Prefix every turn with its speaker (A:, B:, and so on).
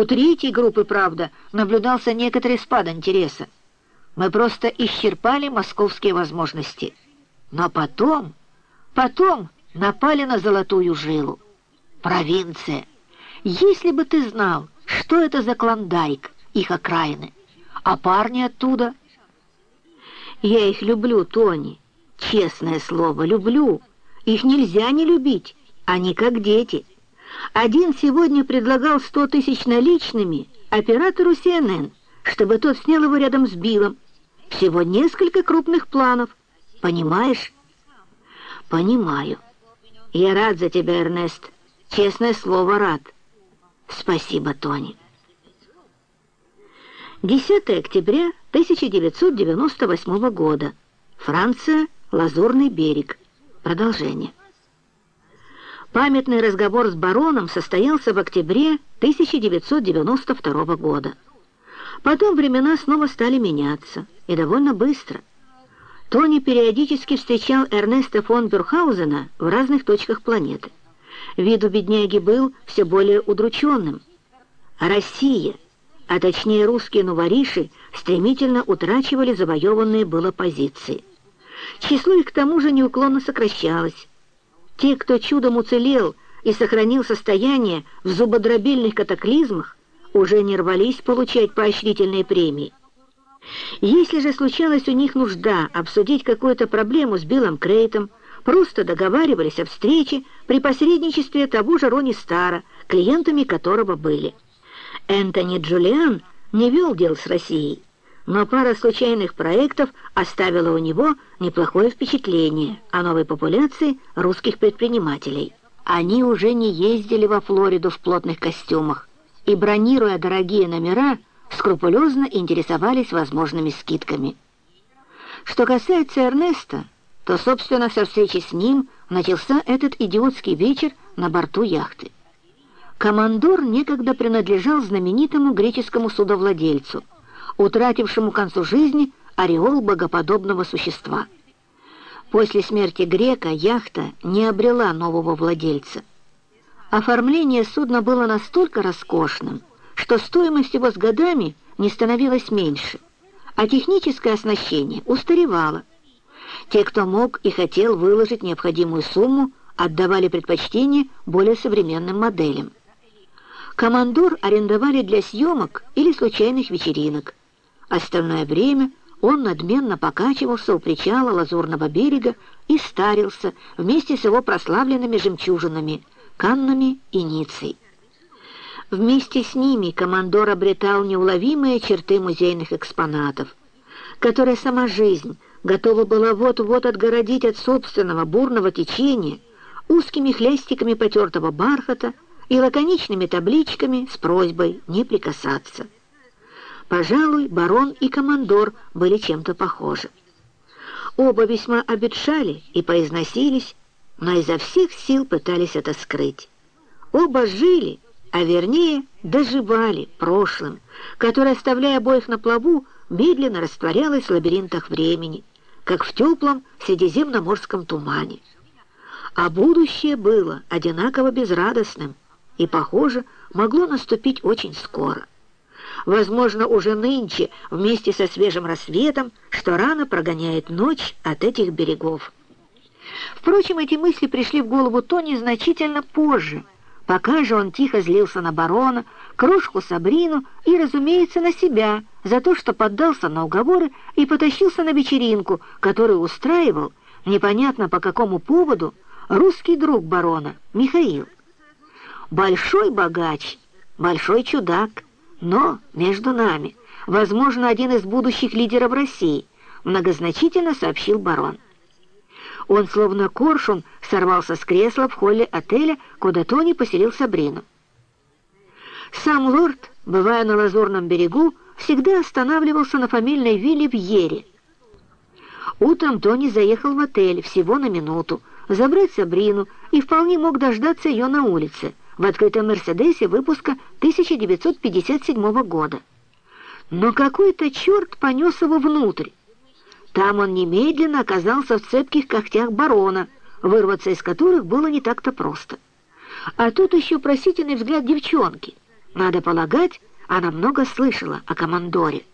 A: У третьей группы, правда, наблюдался некоторый спад интереса. Мы просто исчерпали московские возможности. Но потом, потом напали на золотую жилу. Провинция. Если бы ты знал, что это за Клондайк, их окраины, а парни оттуда... Я их люблю, Тони, честное слово, люблю. Их нельзя не любить, они как дети. Один сегодня предлагал сто тысяч наличными оператору CNN, чтобы тот снял его рядом с Биллом. Всего несколько крупных планов. Понимаешь? Понимаю. Я рад за тебя, Эрнест. Честное слово, рад. Спасибо, Тони. 10 октября 1998 года. Франция, Лазурный берег. Продолжение. Памятный разговор с бароном состоялся в октябре 1992 года. Потом времена снова стали меняться, и довольно быстро. Тони периодически встречал Эрнеста фон Бюрхаузена в разных точках планеты. Вид у бедняги был все более удрученным. Россия, а точнее русские новориши, стремительно утрачивали завоеванные было позиции. Число их к тому же неуклонно сокращалось. Те, кто чудом уцелел и сохранил состояние в зубодробильных катаклизмах, уже не рвались получать поощрительные премии. Если же случалась у них нужда обсудить какую-то проблему с Биллом Крейтом, просто договаривались о встрече при посредничестве того же Рони Стара, клиентами которого были. Энтони Джулиан не вел дел с Россией, но пара случайных проектов оставила у него неплохое впечатление о новой популяции русских предпринимателей. Они уже не ездили во Флориду в плотных костюмах и, бронируя дорогие номера, скрупулезно интересовались возможными скидками. Что касается Эрнеста, то, собственно, со встречи с ним начался этот идиотский вечер на борту яхты. Командор некогда принадлежал знаменитому греческому судовладельцу – утратившему к концу жизни ореол богоподобного существа. После смерти грека яхта не обрела нового владельца. Оформление судна было настолько роскошным, что стоимость его с годами не становилась меньше, а техническое оснащение устаревало. Те, кто мог и хотел выложить необходимую сумму, отдавали предпочтение более современным моделям. Командор арендовали для съемок или случайных вечеринок, Остальное время он надменно покачивался у причала Лазурного берега и старился вместе с его прославленными жемчужинами, Каннами и Ницей. Вместе с ними командор обретал неуловимые черты музейных экспонатов, которые сама жизнь готова была вот-вот отгородить от собственного бурного течения узкими хлястиками потертого бархата и лаконичными табличками с просьбой не прикасаться. Пожалуй, барон и командор были чем-то похожи. Оба весьма обетшали и поизносились, но изо всех сил пытались это скрыть. Оба жили, а вернее доживали прошлым, которое, оставляя обоих на плаву, медленно растворялось в лабиринтах времени, как в теплом средиземноморском тумане. А будущее было одинаково безрадостным и, похоже, могло наступить очень скоро возможно, уже нынче, вместе со свежим рассветом, что рано прогоняет ночь от этих берегов. Впрочем, эти мысли пришли в голову Тони значительно позже, пока же он тихо злился на барона, кружку Сабрину и, разумеется, на себя за то, что поддался на уговоры и потащился на вечеринку, которую устраивал, непонятно по какому поводу, русский друг барона, Михаил. Большой богач, большой чудак — но между нами, возможно, один из будущих лидеров России, многозначительно сообщил барон. Он, словно коршун, сорвался с кресла в холле отеля, куда Тони поселил Сабрину. Сам лорд, бывая на Лазурном берегу, всегда останавливался на фамильной вилле в Ере. Утром Тони заехал в отель всего на минуту, забрать Сабрину и вполне мог дождаться ее на улице, в открытом «Мерседесе» выпуска 1957 года. Но какой-то черт понес его внутрь. Там он немедленно оказался в цепких когтях барона, вырваться из которых было не так-то просто. А тут еще просительный взгляд девчонки. Надо полагать, она много слышала о командоре.